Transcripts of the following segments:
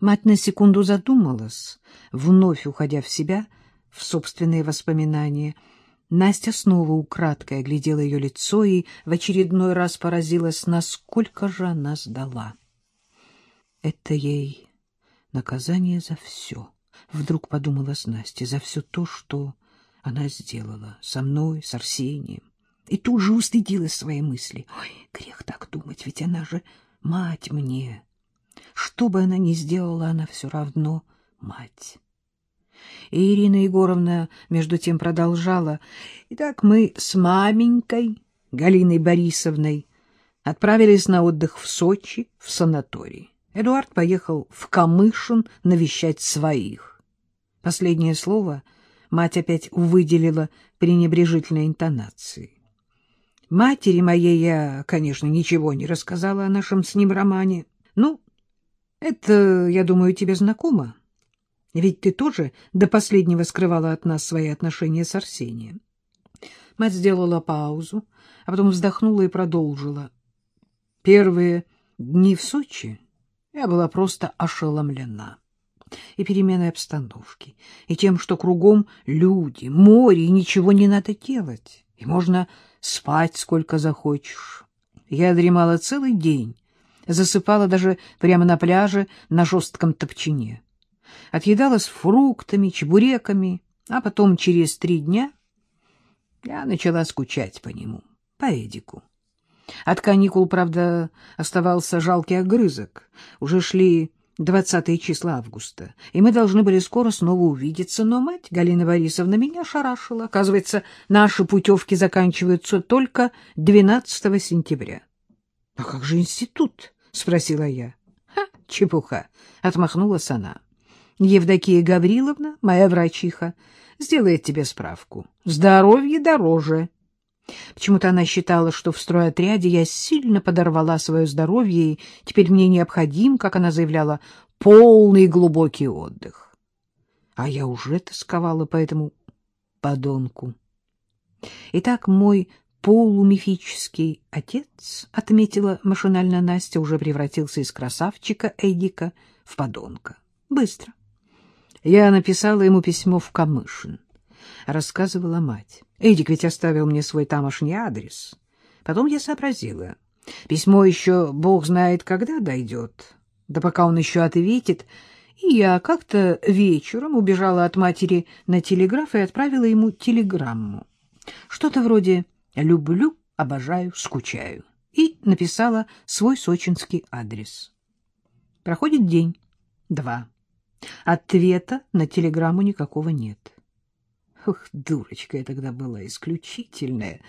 Мать на секунду задумалась, вновь уходя в себя, в собственные воспоминания. Настя снова украдкой оглядела ее лицо и в очередной раз поразилась, насколько же она сдала. Это ей наказание за все. Вдруг подумалась Настя, за все то, что она сделала со мной, с Арсением. И тут же устыдилась своей мысли. Ой, грех так думать, ведь она же мать мне. Что бы она ни сделала, она все равно мать. И Ирина Егоровна между тем продолжала. Итак, мы с маменькой Галиной Борисовной отправились на отдых в Сочи, в санаторий. Эдуард поехал в Камышин навещать своих. Последнее слово мать опять выделила пренебрежительной интонацией. Матери моей я, конечно, ничего не рассказала о нашем с ним романе. Ну, это, я думаю, тебе знакомо. Ведь ты тоже до последнего скрывала от нас свои отношения с Арсением. Мать сделала паузу, а потом вздохнула и продолжила. Первые дни в Сочи я была просто ошеломлена. И переменой обстановки, и тем, что кругом люди, море, и ничего не надо делать, и можно спать сколько захочешь. Я дремала целый день, засыпала даже прямо на пляже на жестком топчине. Отъедалась фруктами, чебуреками, а потом через три дня я начала скучать по нему, по Эдику. От каникул, правда, оставался жалкий огрызок. Уже шли двадцатые числа августа, и мы должны были скоро снова увидеться, но мать Галина Борисовна меня шарашила. Оказывается, наши путевки заканчиваются только 12 сентября. — А как же институт? — спросила я. — Ха, чепуха! — отмахнулась она. — Евдокия Гавриловна, моя врачиха, сделает тебе справку. Здоровье дороже. Почему-то она считала, что в стройотряде я сильно подорвала свое здоровье, и теперь мне необходим, как она заявляла, полный глубокий отдых. А я уже тосковала по этому подонку. Итак, мой полумифический отец, отметила машинально Настя, уже превратился из красавчика Эдика в подонка. Быстро. Я написала ему письмо в Камышин. Рассказывала мать. Эдик ведь оставил мне свой тамошний адрес. Потом я сообразила. Письмо еще бог знает когда дойдет. Да пока он еще ответит. И я как-то вечером убежала от матери на телеграф и отправила ему телеграмму. Что-то вроде «люблю, обожаю, скучаю». И написала свой сочинский адрес. Проходит день, два. Ответа на телеграмму никакого нет. Ох, дурочка я тогда была исключительная.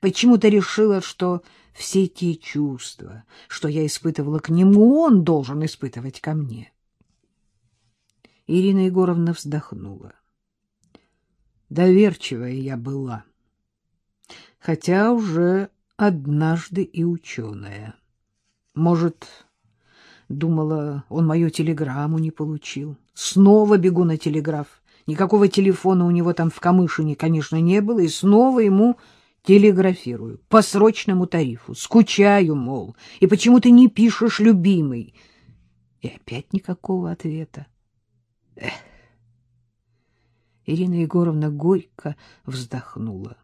Почему-то решила, что все те чувства, что я испытывала к нему, он должен испытывать ко мне. Ирина Егоровна вздохнула. Доверчивая я была, хотя уже однажды и ученая. Может, думала, он мою телеграмму не получил. Снова бегу на телеграф. Никакого телефона у него там в Камышине, конечно, не было, и снова ему телеграфирую по срочному тарифу. Скучаю, мол, и почему ты не пишешь, любимый? И опять никакого ответа. Эх. Ирина Егоровна горько вздохнула.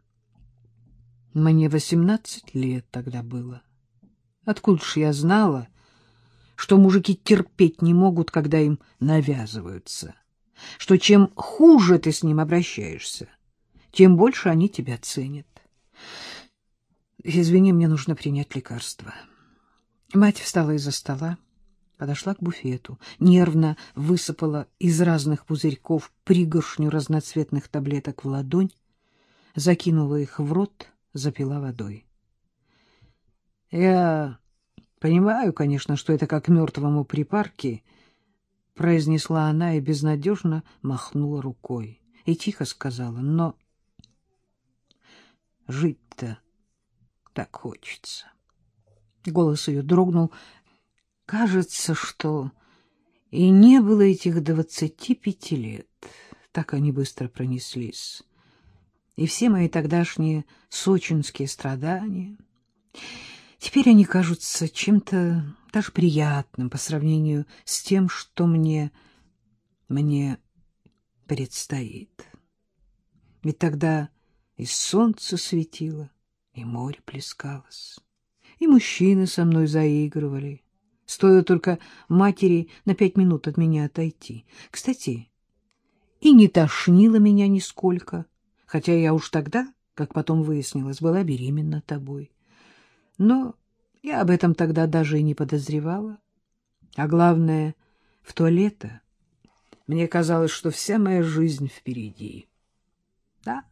Мне восемнадцать лет тогда было. Откуда ж я знала, что мужики терпеть не могут, когда им навязываются? что чем хуже ты с ним обращаешься, тем больше они тебя ценят. Извини, мне нужно принять лекарство. Мать встала из-за стола, подошла к буфету, нервно высыпала из разных пузырьков пригоршню разноцветных таблеток в ладонь, закинула их в рот, запила водой. Я понимаю, конечно, что это как мертвому припарке —— произнесла она и безнадежно махнула рукой. И тихо сказала, но жить-то так хочется. Голос ее дрогнул. Кажется, что и не было этих двадцати пяти лет. Так они быстро пронеслись. И все мои тогдашние сочинские страдания. Теперь они кажутся чем-то даже приятным по сравнению с тем, что мне... мне предстоит. Ведь тогда и солнце светило, и море плескалось, и мужчины со мной заигрывали. Стоило только матери на пять минут от меня отойти. Кстати, и не тошнило меня нисколько, хотя я уж тогда, как потом выяснилось, была беременна тобой. Но я об этом тогда даже и не подозревала. А главное, в то лето мне казалось, что вся моя жизнь впереди. Да,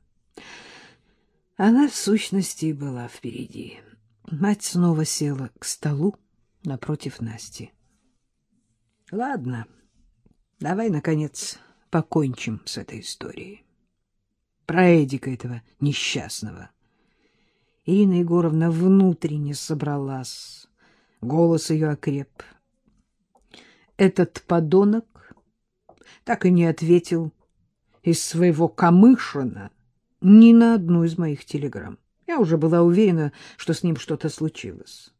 она в сущности была впереди. Мать снова села к столу напротив Насти. — Ладно, давай, наконец, покончим с этой историей. Про Эдика этого несчастного. Ирина Егоровна внутренне собралась. Голос ее окреп. Этот подонок так и не ответил из своего Камышина ни на одну из моих телеграмм. Я уже была уверена, что с ним что-то случилось.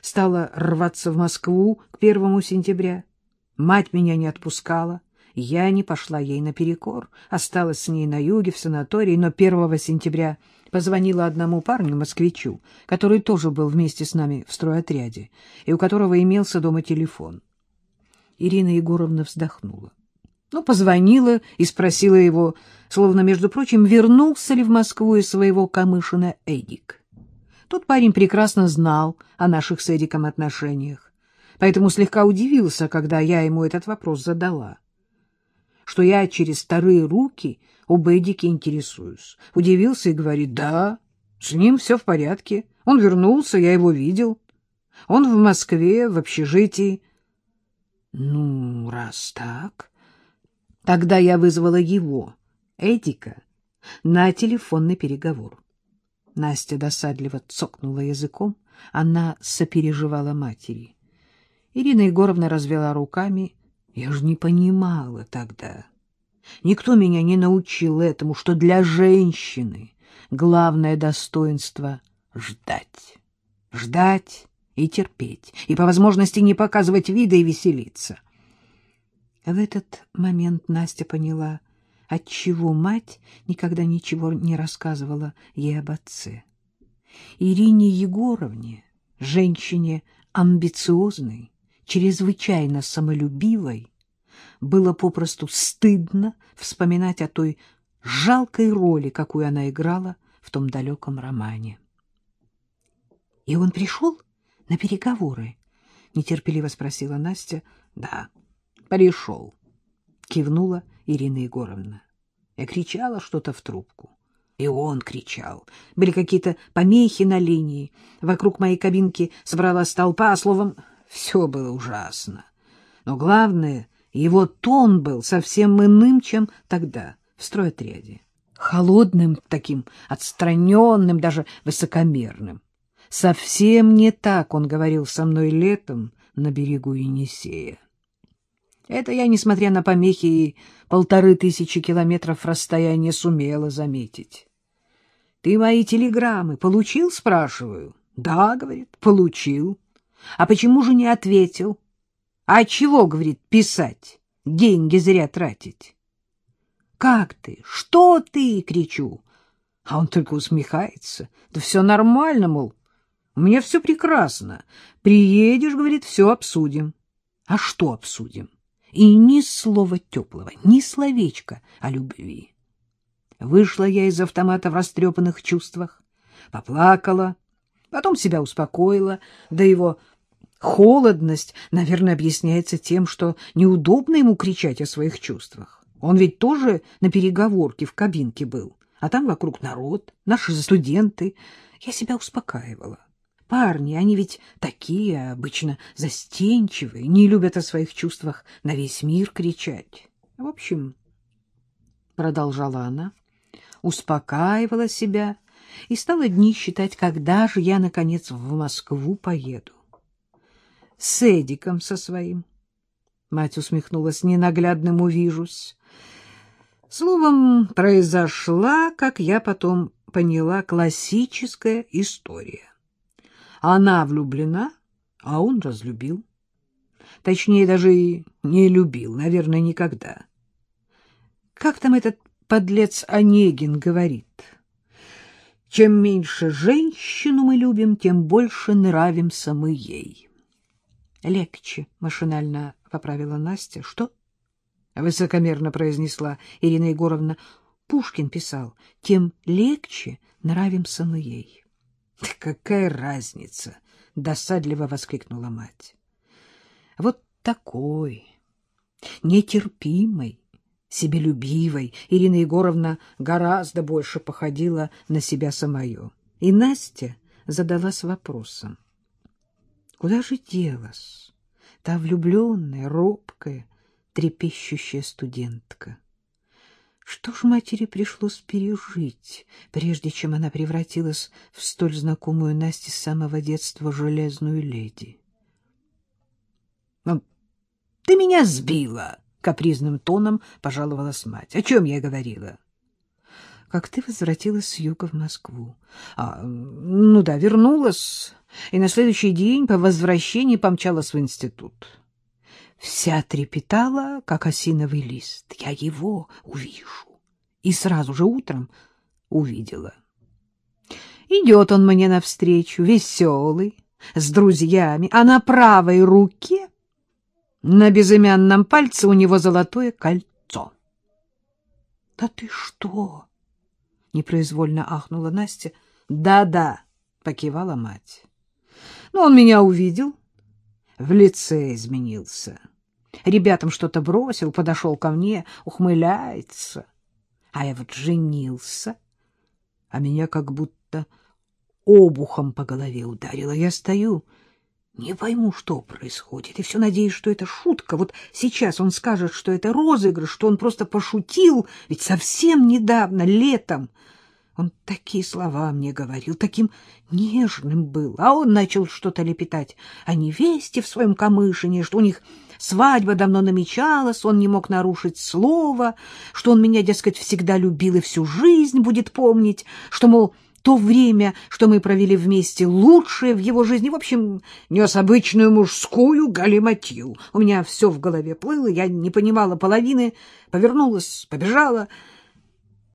Стала рваться в Москву к первому сентября. Мать меня не отпускала. Я не пошла ей наперекор, осталась с ней на юге, в санатории, но 1 сентября позвонила одному парню, москвичу, который тоже был вместе с нами в стройотряде, и у которого имелся дома телефон. Ирина Егоровна вздохнула. Ну, позвонила и спросила его, словно, между прочим, вернулся ли в Москву из своего Камышина Эдик. Тот парень прекрасно знал о наших с Эдиком отношениях, поэтому слегка удивился, когда я ему этот вопрос задала что я через вторые руки об Эдике интересуюсь. Удивился и говорит, да, с ним все в порядке. Он вернулся, я его видел. Он в Москве, в общежитии. Ну, раз так, тогда я вызвала его, Эдика, на телефонный переговор. Настя досадливо цокнула языком, она сопереживала матери. Ирина Егоровна развела руками — я же не понимала тогда. Никто меня не научил этому, что для женщины главное достоинство — ждать. Ждать и терпеть, и по возможности не показывать вида и веселиться. В этот момент Настя поняла, отчего мать никогда ничего не рассказывала ей об отце. Ирине Егоровне, женщине амбициозной, чрезвычайно самолюбивой, было попросту стыдно вспоминать о той жалкой роли, какую она играла в том далеком романе. — И он пришел на переговоры? — нетерпеливо спросила Настя. — Да, пришел, — кивнула Ирина Егоровна. Я кричала что-то в трубку. И он кричал. Были какие-то помехи на линии. Вокруг моей кабинки собралась толпа, словом, все было ужасно. Но главное, его тон был совсем иным, чем тогда, в стройотряде. Холодным таким, отстраненным, даже высокомерным. Совсем не так он говорил со мной летом на берегу Енисея. Это я, несмотря на помехи и полторы тысячи километров расстояния, сумела заметить. — Ты мои телеграммы получил, спрашиваю? — Да, — говорит, — получил. А почему же не ответил? А чего, говорит, писать? Деньги зря тратить. Как ты? Что ты? кричу. А он только усмехается. Да все нормально, мол. У меня все прекрасно. Приедешь, говорит, все обсудим. А что обсудим? И ни слова теплого, ни словечка о любви. Вышла я из автомата в растрепанных чувствах, поплакала, потом себя успокоила, да его Холодность, наверное, объясняется тем, что неудобно ему кричать о своих чувствах. Он ведь тоже на переговорке в кабинке был, а там вокруг народ, наши студенты. Я себя успокаивала. Парни, они ведь такие, обычно застенчивые, не любят о своих чувствах на весь мир кричать. В общем, продолжала она, успокаивала себя и стала дни считать, когда же я, наконец, в Москву поеду с Эдиком со своим. Мать усмехнулась, ненаглядным увижусь. Словом, произошла, как я потом поняла, классическая история. Она влюблена, а он разлюбил. Точнее, даже и не любил, наверное, никогда. Как там этот подлец Онегин говорит? Чем меньше женщину мы любим, тем больше нравимся мы ей. Легче, машинально поправила Настя. Что? Высокомерно произнесла Ирина Егоровна. Пушкин писал, тем легче нравимся мы ей. Да какая разница? Досадливо воскликнула мать. Вот такой, нетерпимой, себелюбивой Ирина Егоровна гораздо больше походила на себя самое. И Настя задалась вопросом. Куда же делась та влюбленная, робкая, трепещущая студентка? Что ж матери пришлось пережить, прежде чем она превратилась в столь знакомую Насте с самого детства железную леди? «Ну, — Ты меня сбила! — капризным тоном пожаловалась мать. — О чем я говорила? — Как ты возвратилась с юга в Москву. А, ну да, вернулась, и на следующий день по возвращении помчалась в институт. Вся трепетала, как осиновый лист. Я его увижу. И сразу же утром увидела. Идет он мне навстречу, веселый, с друзьями, а на правой руке на безымянном пальце у него золотое кольцо. — Да ты что? — непроизвольно ахнула Настя. «Да, — Да-да, — покивала мать. Ну, он меня увидел, в лице изменился. Ребятам что-то бросил, подошел ко мне, ухмыляется. А я вот женился, а меня как будто обухом по голове ударило. Я стою не пойму, что происходит, и все надеюсь, что это шутка. Вот сейчас он скажет, что это розыгрыш, что он просто пошутил, ведь совсем недавно, летом, он такие слова мне говорил, таким нежным был, а он начал что-то лепетать о невесте в своем камышине, что у них свадьба давно намечалась, он не мог нарушить слово, что он меня, дескать, всегда любил и всю жизнь будет помнить, что, мол, то время, что мы провели вместе, лучшее в его жизни. В общем, нес обычную мужскую галиматью. У меня все в голове плыло, я не понимала половины, повернулась, побежала —